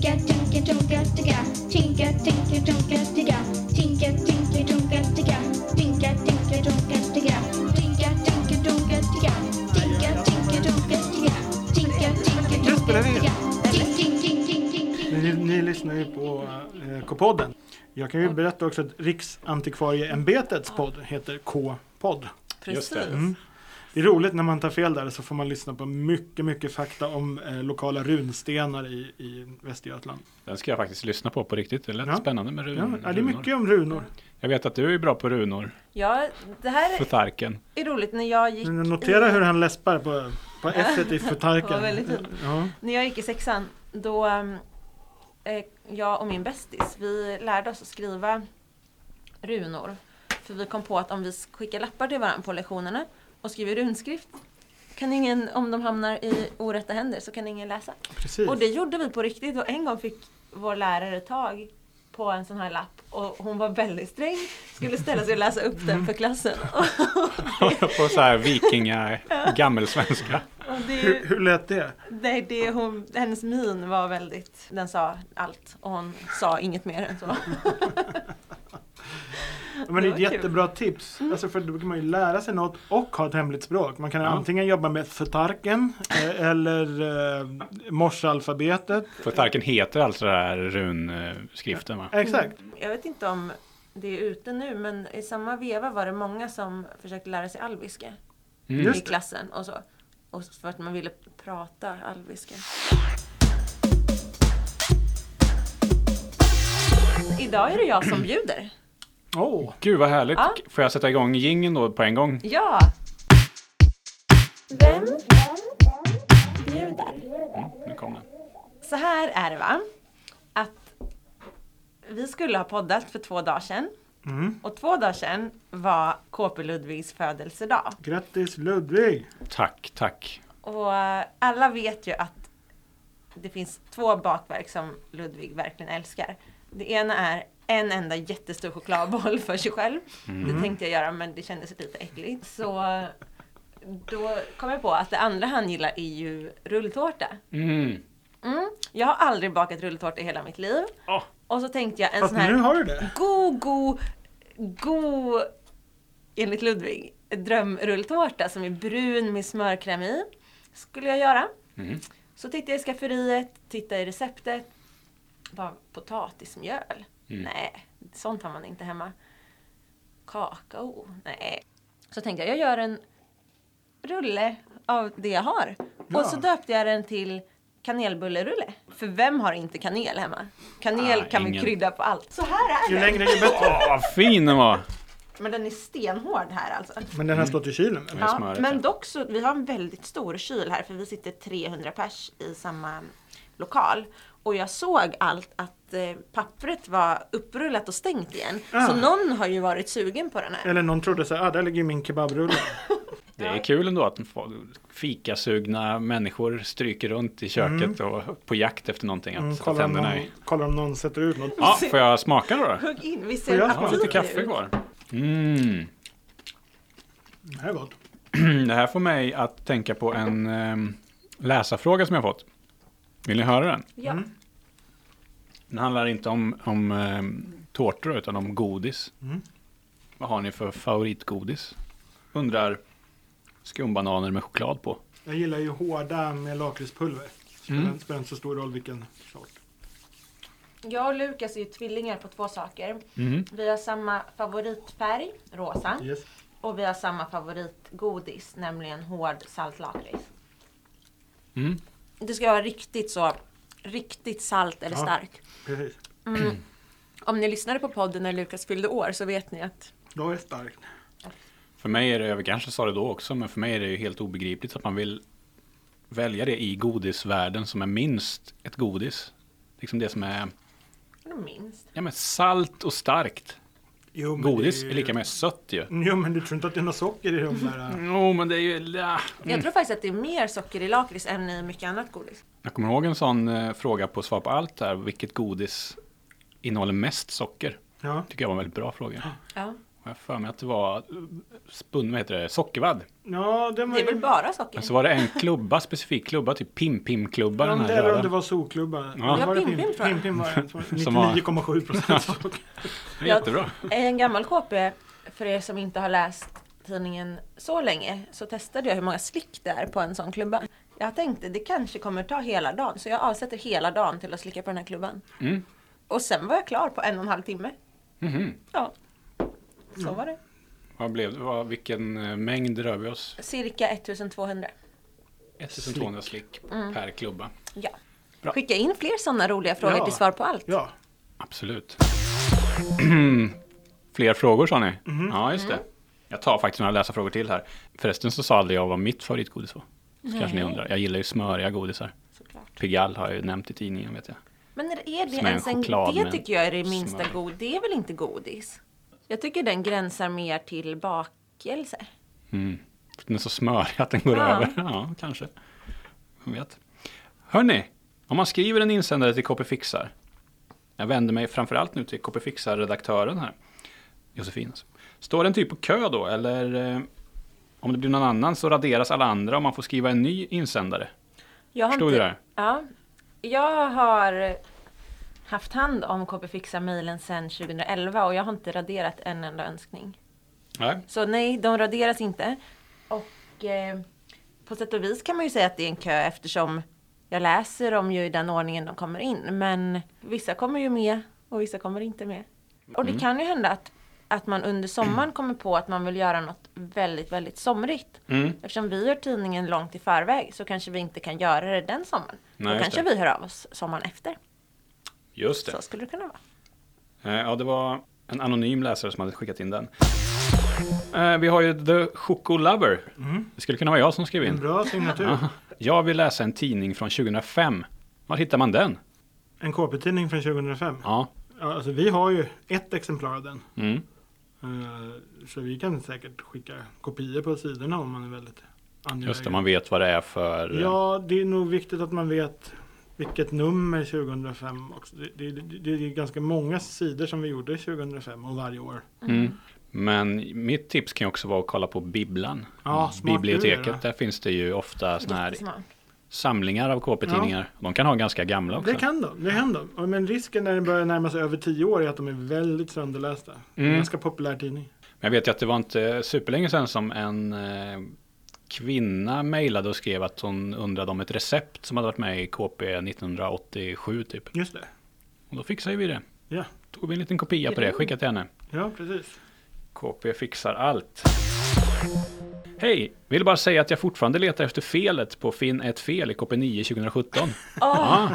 Tinka, tinka, tonka, ticka. Tinka, tinka, tonka, ticka. Tinka, tinka, tonka, ticka. Tinka, tinka, tonka, ticka. Tinka, tinka, tonka, ticka. Tinka, tinka, tonka, ticka. Tinka, tinka, in. ticka. Ni, ni lyssnar ju på eh, K-podden. Jag kan ju berätta också att Riksantikvarieämbetets podd heter K-podd. Just det. Mm. Det är roligt när man tar fel där så får man lyssna på mycket, mycket fakta om eh, lokala runstenar i, i Västergötland. Den ska jag faktiskt lyssna på på riktigt. Det lät Ja. spännande med run, Ja, ja, det är runor. mycket om runor. Jag vet att du är bra på runor. Ja, det här Futarken. är roligt. När jag gick, Men Notera i, hur han läspar på, på S i futarken. väldigt. Ja. när jag gick i sexan, då um, eh, jag och min bästis, vi lärde oss att skriva runor. För vi kom på att om vi skickar lappar till varandra på lektionerna och skriver runskrift kan ingen, om de hamnar i orätta händer så kan ingen läsa. Precis. Och det gjorde vi på riktigt och en gång fick vår lärare tag på en sån här lapp och hon var väldigt sträng. Skulle ställa sig och läsa upp den för klassen. på så här vikinga, gammelsvenska. Och Hur, det, hur lät det? det, det hon, hennes min var väldigt, den sa allt och hon sa inget mer än så. Ja, Men det är ett var kul. jättebra tips. Alltså för då kan man ju lära sig något och ha ett hemligt språk. Man kan Ja. antingen jobba med futarken eh, eller eh, morsealfabetet. Futarken heter alltså den här runskriften va? Exakt. Jag vet inte om det är ute nu men i samma veva var det många som försökte lära sig alviska Mm. i klassen och så. Och för att man ville prata alviska. Idag är det jag som bjuder. Åh, Gud vad härligt. Ja. Får jag sätta igång gingen då på en gång? Ja! Vem bjuder? Nu kom den. Så här är det va. Att vi skulle ha poddat för två dagar sedan. Mm. Och två dagar sedan var KP Ludvigs födelsedag. Grattis Ludvig! Tack, tack. Och eh, alla vet ju att det finns två bakverk som Ludvig verkligen älskar. Det ena är en enda jättestor chokladboll för sig själv. Det tänkte jag göra men det kändes lite äckligt. Så då kom jag på att det andra han gillar är ju rulltårta. Mm. Mm. Jag har aldrig bakat rulltårta i hela mitt liv. Åh. Och så tänkte jag en Fast sån här nu har du det. god, god, god, enligt Ludvig, drömrulltårta som är brun med smörkräm i. Skulle jag göra. Mm. Så tittade jag i skafferiet, tittade i receptet. Bara potatismjöl? Mm. Nej, sånt har man inte hemma. Kakao? Nej. Så tänkte jag, jag gör en rulle av det jag har. Ja. Och så döpte jag den till kanelbullerulle. För vem har inte kanel hemma? Kanel Ah, kan man ingen. krydda på allt. Så här är Ju den. längre ju bättre. Åh, vad fin den var! Men den är stenhård här alltså. Men den har stått i kylen. Med Ja, smöret, men dock så, vi har en väldigt stor kyl här för vi sitter 300 pers i samma lokal. Och jag såg allt att eh, pappret var upprullat och stängt igen. Ah. Så någon har ju varit sugen på den här. Eller någon trodde så här, ah, där ligger min kebabrulle. Det är kul ändå att fikasugna människor stryker runt i köket och på jakt efter någonting att Mm, sätta kollar, om tänderna någon, i. kollar om någon sätter ut något. Ja, får jag smaka då? Hugg in, vi Får ser jag Ja, smaka? lite kaffe kvar. Mm. Det här är gott. Det här får mig att tänka på en um, läsarfråga som jag fått. Vill ni höra den? Ja. Mm. Den handlar inte om, om ehm, tårtor utan om godis. Mm. Vad har ni för favoritgodis? Undrar skumbananer med choklad på. Jag gillar ju hårda med lakritspulver. Spelar, Mm. spelar inte så stor roll vilken sort. Jag och Lukas är ju tvillingar på två saker. Mm. Vi har samma favoritfärg, rosa. Yes. Och vi har samma favoritgodis, nämligen hård saltlakrits. Mm. Det ska vara riktigt så, riktigt salt eller Ja. stark. Precis. Mm. Om ni lyssnade på podden när Lukas fyllde år så vet ni att Då är det starkt. För mig är det, jag kanske sa det då också, men för mig är det ju helt obegripligt att man vill välja det i godisvärlden som är minst ett godis. Liksom det som är minst. ja, men salt och starkt. Jo, Godis är ju- lika med sött ju. Jo, men du tror inte att det är något socker i de där? äh? Jo, men det är ju... Ja. Jag tror faktiskt att det är mer socker i lakrits än i mycket annat godis. Jag kommer ihåg en sån eh, fråga på Svar på allt där. Vilket godis innehåller mest socker? Ja. Tycker jag var en väldigt bra fråga. Ja. Jag har för mig att det var spun, vad heter det, sockervadd. Ja, den var Det är ju... väl bara socker? Men så var det en klubba, specifik klubba, typ Pim-Pim-klubba. Ja, den här eller om röda. det var solklubba. Ja. Var det Pim Pim, tror jag. Pim Pim var det. Som var- 99,7 procent socker. Det är Jättebra. En gammal KP, för er som inte har läst tidningen så länge, så testade jag hur många slick det är på en sån klubba. Jag tänkte det kanske kommer ta hela dagen, så jag avsätter hela dagen till att slicka på den här klubban. Mm. Och sen var jag klar på en och en halv timme. Mhm. Ja, så var det. Vad blev det? Vad, vilken eh, mängd rör vi oss? Cirka 1200. 1200 slick Mm. per klubba. Ja. Bra. Skicka in fler sådana roliga frågor Ja. till svar på allt. Ja, Absolut. Fler frågor sa ni? Ja, just det. Jag tar faktiskt några läsarfrågor till här. Förresten så sa aldrig jag vad mitt favoritgodis var. Så kanske ni undrar. Jag gillar ju smöriga godisar. Såklart. Pigalle har jag ju nämnt i tidningen vet jag. Men är det ens en, det tycker jag är det minsta smör. god. Det är väl inte godis? Jag tycker den gränsar mer till bakelse. Mm. Den är så smörig att den går Ja. över. Ja, kanske. Vem vet. Hörni, om man skriver en insändare till KP Fixar. Jag vänder mig framförallt nu till KP Fixar-redaktören här. Josefin. Står en typ på kö då? Eller eh, om det blir någon annan så raderas alla andra och man får skriva en ny insändare. Jag Förstod du det? Ja. Jag har haft hand om KP Fixa-mejlen sedan 2011 och jag har inte raderat en enda önskning. Nej. Så nej, de raderas inte. Och eh, på sätt och vis kan man ju säga att det är en kö eftersom jag läser dem ju i den ordningen de kommer in. Men vissa kommer ju med och vissa kommer inte med. Och det kan ju hända att, att man under sommaren kommer på att man vill göra något väldigt, väldigt somrigt. Mm. Eftersom vi gör tidningen långt i förväg så kanske vi inte kan göra det den sommaren. Nej, Då kanske det. vi hör av oss sommaren efter. Just det. Så skulle det kunna vara. Eh, Ja, det var en anonym läsare som hade skickat in den. Eh, Vi har ju The Choco Lover. Det skulle kunna vara jag som skrev en in. bra signatur. Jag vill läsa en tidning från 2005. Var hittar man den? En KP-tidning från 2005. Ja. Ja, alltså, vi har ju ett exemplar av den. Mm. Eh, Så vi kan säkert skicka kopior på sidorna om man är väldigt angelägen. Just det, man vet vad det är för... Ja, det är nog viktigt att man vet vilket nummer 2005 också. Det, det, det, det är ganska många sidor som vi gjorde 2005 och varje år. Mm. Men mitt tips kan ju också vara att kolla på Bibblan. Ja, Biblioteket, där finns det ju ofta såna här samlingar av KP-tidningar. De kan ha ganska gamla också. Det kan de, det kan de. Och Men risken när det börjar närma sig över 10 år är att de är väldigt sönderlästa. Det är en Mm. ganska populär tidning. Men jag vet ju att det var inte superlänge sedan som en eh, kvinna mejlade och skrev att hon undrade om ett recept som hade varit med i KP 1987 typ. Just det. Och då fixade vi det. Ja, Tog vi en liten kopia på det, skickade till henne. ja precis. KP fixar allt. Hej! Vill bara säga att jag fortfarande letar efter felet på Finn ett fel i KP9 2017. Åh, Ah,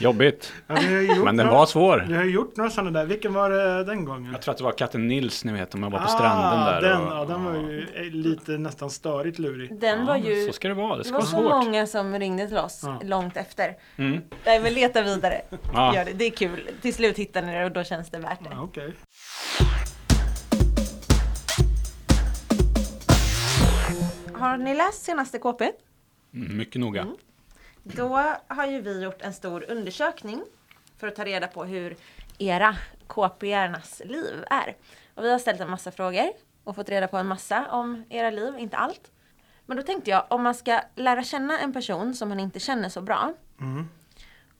jobbigt. Ja, Men den några- var svår. Vi har gjort några sådana där. Vilken var det den gången? Jag tror att det var katten Nils, ni vet, om jag var på Ah, stranden där. Den, och, ja, den var ju eh, lite nästan störigt lurig. den var Ja, ju... Så ska det vara, det Det ska var vara så svårt. många som ringde till oss Ja. långt efter. Mm. Nej men leta vidare. Ja. Gör det. det är kul. Till slut hittar ni det och då känns det värt det. Ja, Okej. Har ni läst senaste KP? Mm, mycket noga. Då har ju vi gjort en stor undersökning för att ta reda på hur era KP-ernas liv är. Och vi har ställt en massa frågor och fått reda på en massa om era liv, inte allt. Men då tänkte jag, om man ska lära känna en person som man inte känner så bra Mm.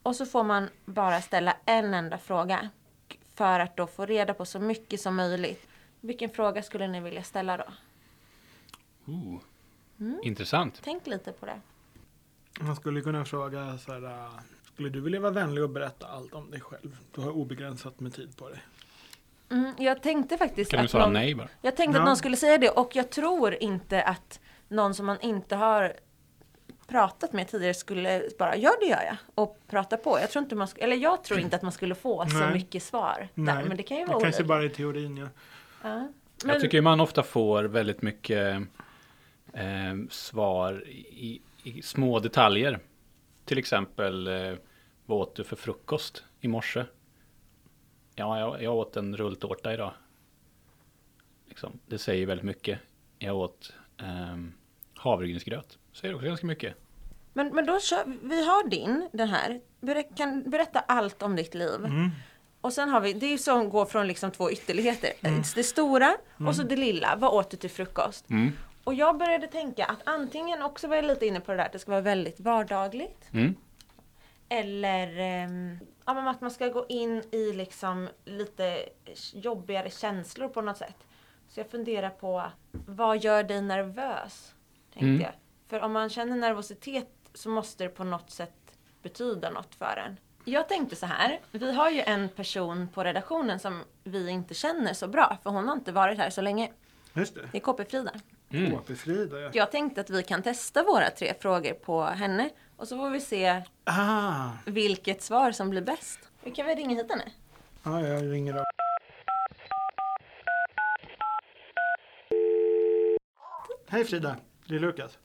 och så får man bara ställa en enda fråga för att då få reda på så mycket som möjligt. Vilken fråga skulle ni vilja ställa då? Ooh. Mm. Intressant. Tänk lite på det. Man skulle kunna fråga så här. äh, Skulle du vilja vara vänlig och berätta allt om dig själv? Du har obegränsat med tid på dig. Mm, jag tänkte faktiskt Kan du att svara någon- nej bara? Jag tänkte Ja. att någon skulle säga det och jag tror inte att någon som man inte har pratat med tidigare skulle bara, ja det gör jag och prata på. Jag tror inte man, sk- eller jag tror inte att man skulle få så Nej. mycket svar där, men det kan ju vara det kanske bara är teorin. Ja. Ja. Men, Jag tycker man ofta får väldigt mycket eh, svar i, i små detaljer. Till exempel, eh, vad åt du för frukost i morse? Ja, jag, jag åt en rulltårta idag. Liksom, det säger väldigt mycket. Jag åt ehm, havregrynsgröt. Säger också ganska mycket. men, men då kör vi har din, den här. Ber, kan berätta allt om ditt liv. Mm. Och sen har vi, det är ju som går från liksom två ytterligheter. Det stora och så det lilla. Vad åt du till frukost? Mm. Och jag började tänka att antingen också var jag lite inne på det där att det ska vara väldigt vardagligt. Mm. Eller ehm, ja, men att man ska gå in i liksom lite jobbigare känslor på något sätt. Så jag funderar på vad gör dig nervös? Tänkte Mm. jag. För om man känner nervositet så måste det på något sätt betyda något för en. Jag tänkte så här, vi har ju en person på redaktionen som vi inte känner så bra för hon har inte varit här så länge. Just det. Det är KP Frida. Mm. HP-Frida, ja. Jag tänkte att vi kan testa våra tre frågor på henne och så får vi se Ah, vilket svar som blir bäst. Vi kan väl ringa hit henne? ja, jag ringer upp. Hej Frida, det är Lukas.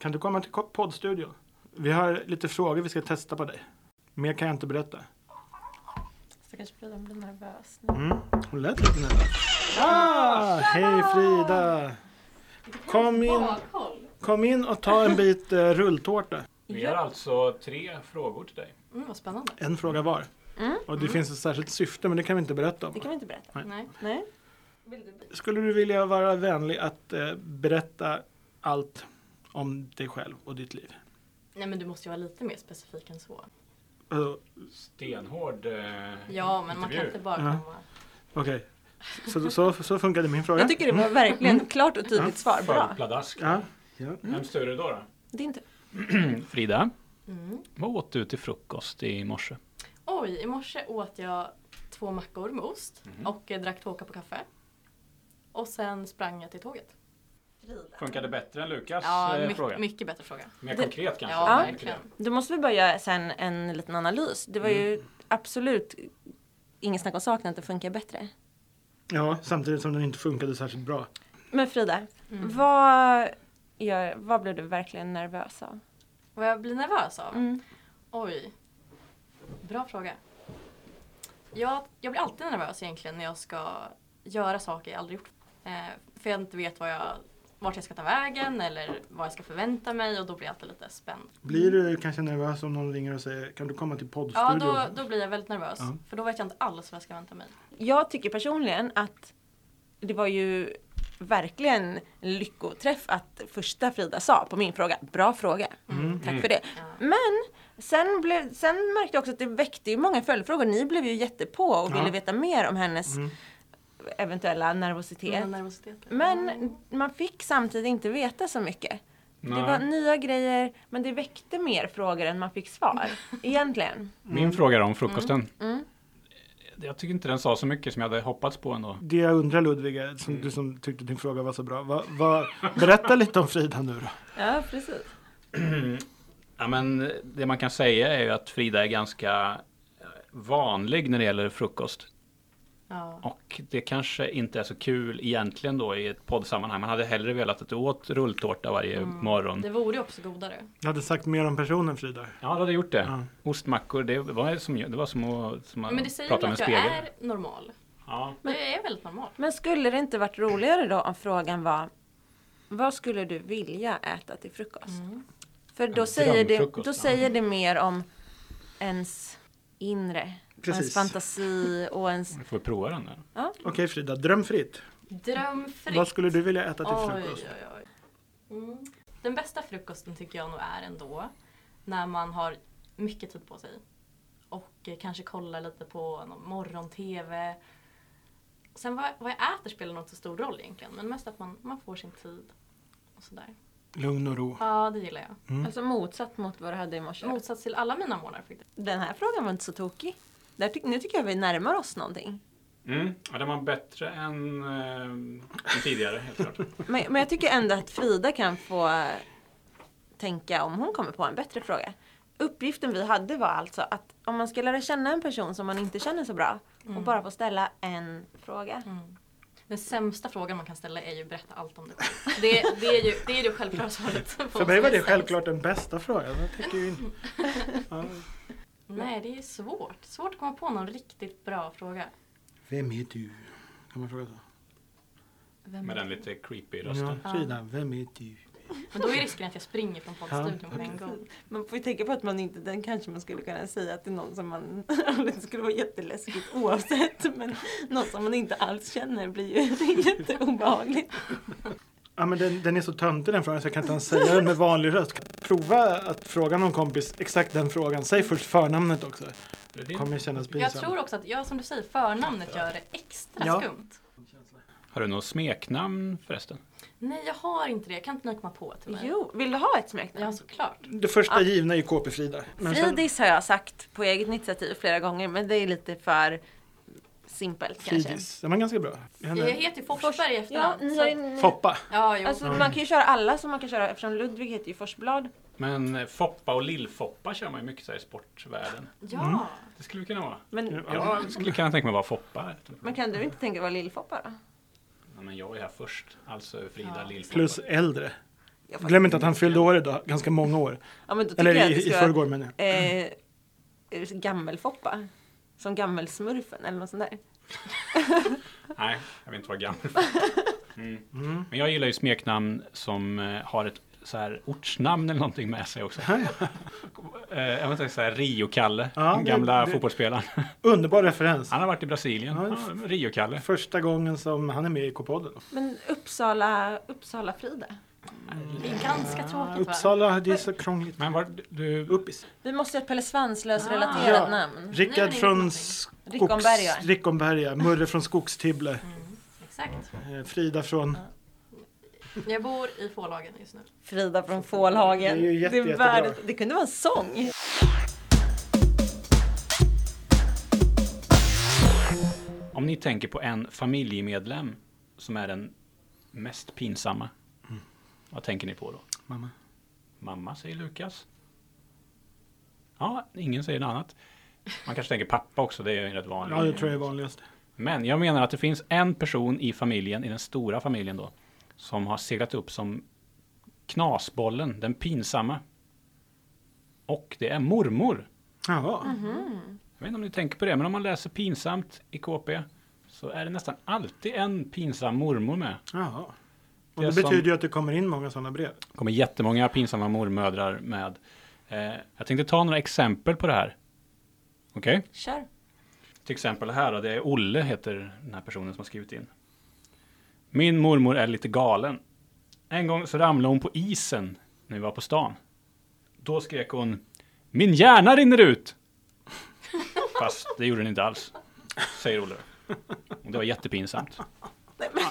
Kan du komma till poddstudion? Vi har lite frågor vi ska testa på dig. Mer kan jag inte berätta. Stackars Frida, hon blir nervös nu. Mm, hon lät lite nervös. Ah, hej Frida! Kom in, kom in och ta en bit eh, rulltårta. Vi har alltså tre frågor till dig. Mm, vad spännande. En fråga var. Mm. Och det finns ett särskilt syfte men det kan vi inte berätta om. Det kan vi inte berätta. Nej. Nej. Skulle du vilja vara vänlig att eh, berätta allt om dig själv och ditt liv? Nej men du måste ju vara lite mer specifik än så. Uh, Stenhård eh, Ja men man kan inte bara Ja. komma. Okej, så, så, så funkade min fråga. Jag tycker det var verkligen klart och tydligt svar. Bra. Följdpladask. Ja, ja. Vem större då? då? Det är inte... Frida, Mm. vad åt du till frukost i morse? Oj, i morse åt jag två mackor med ost Mhm. och eh, drack två koppar kaffe. Och sen sprang jag till tåget. Funkade bättre än Lukas Ja, eh, my- fråga? mycket bättre fråga. Mer Det- konkret kanske? Ja, verkligen. Då måste vi bara göra sen en liten analys. Det var ju absolut ingen snack om saken att det funkar bättre. Ja, samtidigt som den inte funkade särskilt bra. Men Frida, Mm. vad, gör, vad blev du verkligen nervös av? Vad jag blir nervös av? Mm. Oj. Bra fråga. Jag, jag blir alltid nervös egentligen när jag ska göra saker jag aldrig gjort. Eh, för jag inte vet vad jag, vart jag ska ta vägen eller vad jag ska förvänta mig och då blir jag alltid lite spänd. Blir du kanske nervös om någon ringer och säger kan du komma till Ja, poddstudion? då, då blir jag väldigt nervös. Ja. För då vet jag inte alls vad jag ska vänta mig. Jag tycker personligen att det var ju verkligen en lyckoträff att första Frida sa på min fråga. Bra fråga. Mm. Tack för det. Ja. Men sen, blev, sen märkte jag också att det väckte ju många följdfrågor. Ni blev ju jättepå och Ja. ville veta mer om hennes Mm. Eventuella nervositet. Nervositet. Men man fick samtidigt inte veta så mycket. Det Nej. var nya grejer, men det väckte mer frågor än man fick svar. Egentligen. Min fråga om frukosten. Mm. Jag tycker inte den sa så mycket som jag hade hoppats på ändå. Det jag undrar Ludvig, är, som, du som tyckte din fråga var så bra. Vad, vad, berätta lite om Frida nu då. Ja, precis. Ja, men det man kan säga är ju att Frida är ganska eh, vanlig när det gäller frukost. Ja. Och det kanske inte är så kul egentligen då i ett poddsammanhang. Man hade hellre velat att du åt rulltårta varje Mm. morgon. Det vore ju också godare. Jag hade sagt mer om personen Frida. Ja, du hade gjort det. Ja. Ostmackor, det var som, det var som att, som att Men det säger prata med att en jag spegel. är normal. Ja. Jag är väldigt normal. Men skulle det inte varit roligare då om frågan var vad skulle du vilja äta till frukost? Mm. För då, En säger det, då ja. säger det mer om ens inre, och ens Precis. fantasi och ens... Vi får prova den där. Okej Frida, drömfritt. Drömfritt. Vad skulle du vilja äta till oj, frukost? oj, oj. Mm. Den bästa frukosten tycker jag nog är ändå när man har mycket tid på sig. Och eh, kanske kollar lite på morgon-tv. Sen vad, vad jag äter spelar nog inte så stor roll egentligen. Men mest att man, man får sin tid. Och sådär. Lugn och ro. Ja, det gillar jag. Mm. Alltså motsatt mot vad du hade i morse. Motsats till alla mina månader. Den här frågan var inte så tokig. Där ty- nu tycker jag vi närmar oss någonting. Mm. Ja, den var bättre än, eh, än tidigare helt klart. Men, men jag tycker ändå att Frida kan få tänka om hon kommer på en bättre fråga. Uppgiften vi hade var alltså att om man ska lära känna en person som man inte känner så bra och Mm. bara få ställa en fråga. Mm. Den sämsta frågan man kan ställa är ju berätta allt om dig själv. Det, det är ju det, är det självklara svaret. För mig var är det självklart den bästa frågan. Jag tycker ju inte... Ja. Nej, det är svårt. Svårt att komma på någon riktigt bra fråga. Vem är du? Kan man fråga så? Vem Med den lite creepy Ja, rösten. Frida, vem är du? Men då är risken att jag springer från poddstudion på en gång. Man får ju tänka på att man inte, den kanske man skulle kunna säga till någon som man, det skulle vara jätteläskigt oavsett, men någon som man inte alls känner blir ju jätteobehagligt. Ja, men den, den är så töntig den frågan så jag kan inte ens säga den med vanlig röst. Prova att fråga någon kompis exakt den frågan. Säg först förnamnet också. Det kommer kännas Jag tror också att, ja som du säger, förnamnet gör det extra Ja. skumt. Har du något smeknamn förresten? Nej, jag har inte det. Jag kan inte nu komma på tyvärr. Jo, vill du ha ett smeknamn? Ja, såklart. Det första givna är ju KP-Frida. Men sen- Fridis har jag sagt på eget initiativ flera gånger, men det är lite för simpelt kanske. Fridis. Den var ganska bra. Jag heter ju Forsberg i Ja, efternamn. ni så- ni, Foppa. ja, jo. alltså, man kan ju köra alla som man kan köra eftersom Ludvig heter ju Forsblad. Men eh, Foppa och Lill-Foppa kör man ju mycket så här i sportvärlden. ja. Det skulle kunna vara. Men, Ja. Jag skulle kunna tänka mig vara Foppa. men kan du inte tänka vara Lill-Foppa då? Men jag är här först. Alltså Frida Ja. Lill-Foppa. Plus äldre. Glöm inte att han fyllde år idag. Ganska många år. Ja, men då tycker Eller i, i förrgår menar jag. vara eh, Gammelfoppa. Som Gammelsmurfen eller något sånt där. Nej, jag vill inte vara gammal. Mm. Men jag gillar ju smeknamn som eh, har ett så här ortsnamn eller någonting med sig också. Eh, jag säga så här Rio-Kalle, Ja, den gamla det- fotbollsspelaren. Underbar referens. Han har varit i Brasilien. Ja, Ja, Rio-Kalle. Första gången som han är med i K-podden. Men Uppsala, Uppsala Frida. Det är ganska tråkigt va? Uppsala, det är så krångligt. Men var, du, Uppis. Vi måste ha ett Pelle Svanslös Ah. namn. Rickard från Skogs... Rickomberga. Rickomberga. Murre från Skogstibble. Exakt. Eh, Frida från... Jag bor i Fålhagen just nu. Frida från Fålhagen. Det är ju jätte, det, är det kunde vara en sång. om ni tänker på en familjemedlem som är den mest pinsamma. Vad tänker ni på då? Mamma. Mamma säger Lukas. Ja, ingen säger något annat. Man kanske tänker pappa också, det är ju rätt vanligt. Ja, det tror jag är vanligast. Men jag menar att det finns en person i familjen, i den stora familjen då, som har seglat upp som knasbollen, den pinsamma. Och det är mormor. Jaha. Jag vet inte om ni tänker på det, men om man läser pinsamt i KP så är det nästan alltid en pinsam mormor med. Jaha. Och Det det betyder ju att det kommer in många sådana brev. Det kommer jättemånga pinsamma mormödrar med. Eh, jag tänkte ta några exempel på det här. Okej? Kör. Till exempel här det är Olle heter den här personen som har skrivit in. Min mormor är lite galen. En gång så ramlade hon på isen när vi var på stan. Då skrek hon Min hjärna rinner ut! Fast det gjorde den inte alls, säger Olle. Och det var jättepinsamt.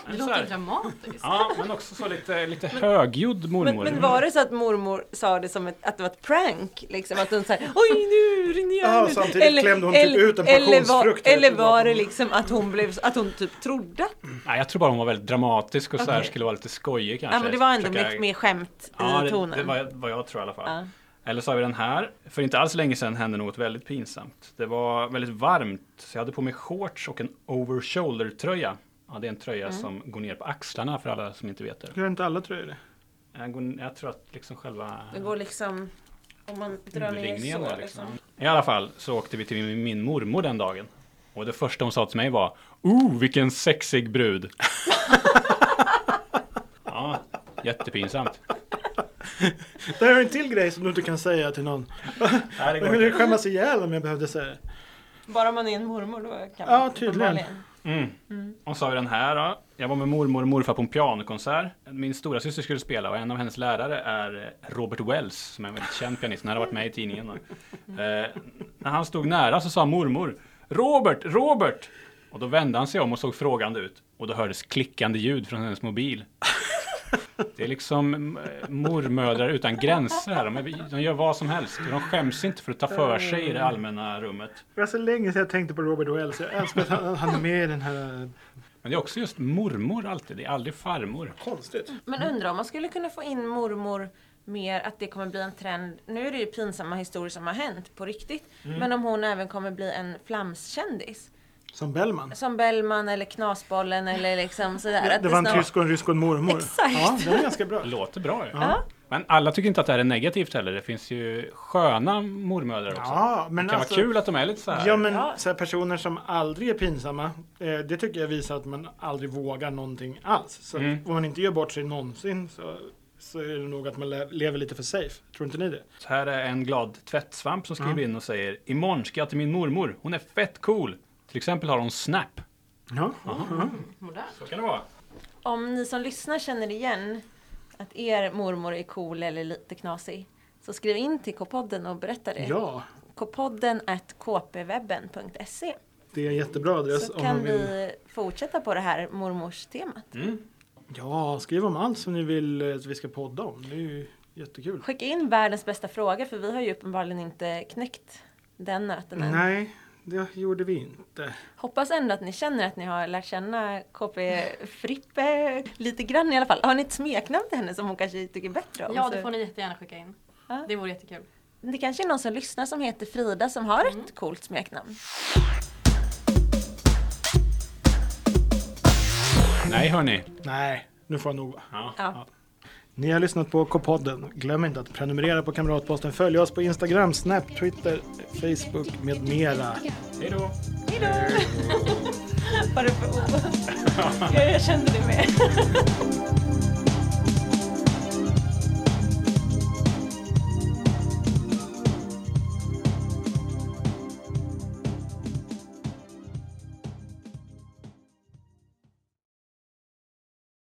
Det så låter här. dramatiskt. Ja, men också så lite, lite högljudd mormor. Men, men var det så att mormor sa det som ett, att det var ett prank? Liksom att hon såhär, oj nu rinner Ja, hjärnan samtidigt klämde hon typ ut en eller var, passionsfrukt. eller var det liksom att hon blev, att hon typ trodde Nej, jag tror bara hon var väldigt dramatisk och så här skulle vara lite skojig kanske. ja men det var ändå Försöka- mycket mer skämt Ja, i det, tonen. det var vad jag tror i alla fall. Ja. Eller så har vi den här. För inte alls länge sedan hände något väldigt pinsamt. Det var väldigt varmt, så jag hade på mig shorts och en over shoulder tröja. Ja, det är en tröja Mm. som går ner på axlarna för alla som inte vet det. Gör inte alla tröjor det? Jag, går, jag tror att liksom själva Det går liksom, om man drar ner så liksom. liksom. I alla fall så åkte vi till min, min mormor den dagen. Och det första hon sa till mig var Oh, vilken sexig brud! ja, jättepinsamt. Det här är en till grej som du inte kan säga till någon. Nej, det Jag går skulle inte. skämmas ihjäl om jag behövde säga det. Bara man är en mormor då kan Ja, man tydligen. uppenbarligen. Mm. Och så har vi den här då. Jag var med mormor och morfar på en pianokonsert. Min stora syster skulle spela och en av hennes lärare är Robert Wells som är en väldigt känd pianist. Han hade varit med i tidningen. då. Eh, när han stod nära så sa mormor Robert, Robert! Och då vände han sig om och såg frågande ut. Och då hördes klickande ljud från hennes mobil. Det är liksom mormödrar utan gränser här. De, gör vad som helst. De skäms inte för att ta för sig i det allmänna rummet. Det var så länge sedan jag tänkte på Robert Wells. Jag älskar att han, han är med i den här... Men det är också just mormor alltid. Det är aldrig farmor. Konstigt. Men undrar om man skulle kunna få in mormor mer att det kommer bli en trend. Nu är det ju pinsamma historier som har hänt på riktigt. Mm. Men om hon även kommer bli en flamskändis. Som Bellman. Som Bellman eller Knasbollen eller liksom sådär. Det, att det var en snart- tysk och en rysk och en mormor. Exakt. Ja, den är ganska bra. Det låter bra ju. Ja. Men alla tycker inte att det här är negativt heller. Det finns ju sköna mormödrar också. Ja, men det kan alltså, vara kul att de är lite så här. Ja, men Ja. Så här, personer som aldrig är pinsamma, eh, det tycker jag visar att man aldrig vågar någonting alls. Så Mm. om man inte gör bort sig någonsin så så är det nog att man le- lever lite för safe. Tror inte ni det? Så här är en glad tvättsvamp som skriver Ja. in och säger Imorgon ska jag till min mormor. Hon är fett cool. Till exempel har hon Snap. Ja. Modernt. Så kan det vara. Om ni som lyssnar känner igen att er mormor är cool eller lite knasig så skriv in till K-podden och berätta det. ja, K-podden at kpwebben.se det är en jättebra adress så om kan man vill. vi fortsätta på det här mormors-temat. Mm. Ja, skriv om allt som ni vill eh, att vi ska podda om. Det är ju jättekul. Skicka in världens bästa fråga för vi har ju uppenbarligen inte knäckt den nöten än. Nej, det gjorde vi inte. Hoppas ändå att ni känner att ni har lärt känna KP Frippe lite grann i alla fall. Har ni ett smeknamn till henne som hon kanske tycker bättre om? Ja, det får ni jättegärna skicka in. Ja. Det vore jättekul. Det kanske är någon som lyssnar som heter Frida som har Mm. ett coolt smeknamn. Nej hörni. Nej, nu får jag nog. Ja. Ja. Ni har lyssnat på K-podden. Glöm inte att prenumerera på Kamratposten. Följ oss på Instagram, Snap, Twitter, Facebook med mera. Hej då. Vad är det för ord? Jag kände det med.